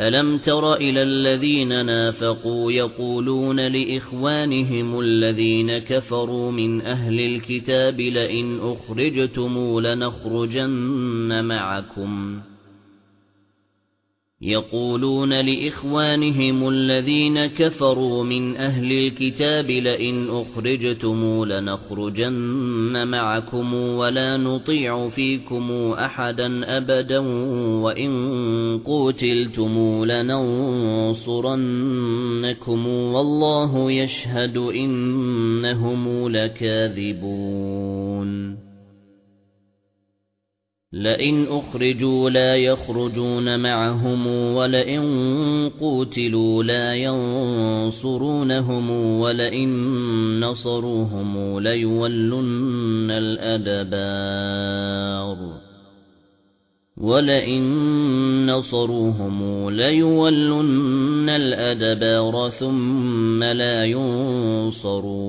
أَلَمْ تَرَ إِلَى الَّذِينَ نَافَقُوا يَقُولُونَ لِإِخْوَانِهِمُ الَّذِينَ كَفَرُوا مِنْ أَهْلِ الْكِتَابِ لَئِنْ أُخْرِجْتُمْ لَنَخْرُجَنَّ مَعَكُمْ يَقُولُونَ لِإِخْوَانِهِمُ الَّذِينَ كَفَرُوا مِنْ أَهْلِ الْكِتَابِ لَئِنْ أُخْرِجْتُمْ لَنَخْرُجَنَّ مَعَكُمْ وَلَا نُطِيعُ فِيكُمْ أَحَدًا أَبَدًا وَإِنْ قُوتِلْتُمْ لَنَنصُرَنَّكُمْ وَاللَّهُ يَشْهَدُ إِنَّهُمْ لَكَاذِبُونَ لئن أخرجوا لا يخرجون معهم ولئن قوتلوا لا ينصرونهم ولئن نصروهم ليولن الأدبار ولئن نصروهم ليولن الأدبار ثم لا ينصرون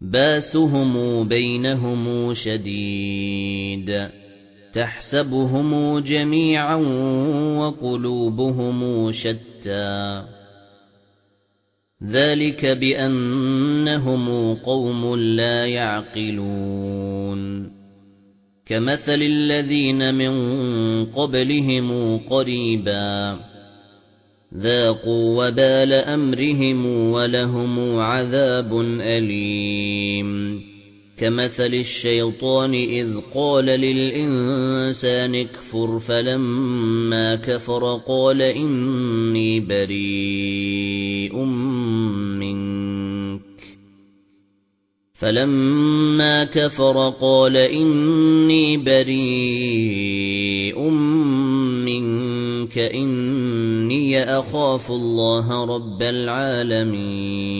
باسهم بينهم شديد تحسبهم جميعا وقلوبهم شتى. ذلك بأنهم قوم لا يعقلون. كمثل الذين من قبلهم قريباً ذاقوا وبال أمرهم ولهم عذاب أليم. كمثل الشيطان إذ قال للإنسان اكفر فلما كفر قال إني بريء منك. فلما كفر قال إني بريء منك. إني أخاف الله رب العالمين.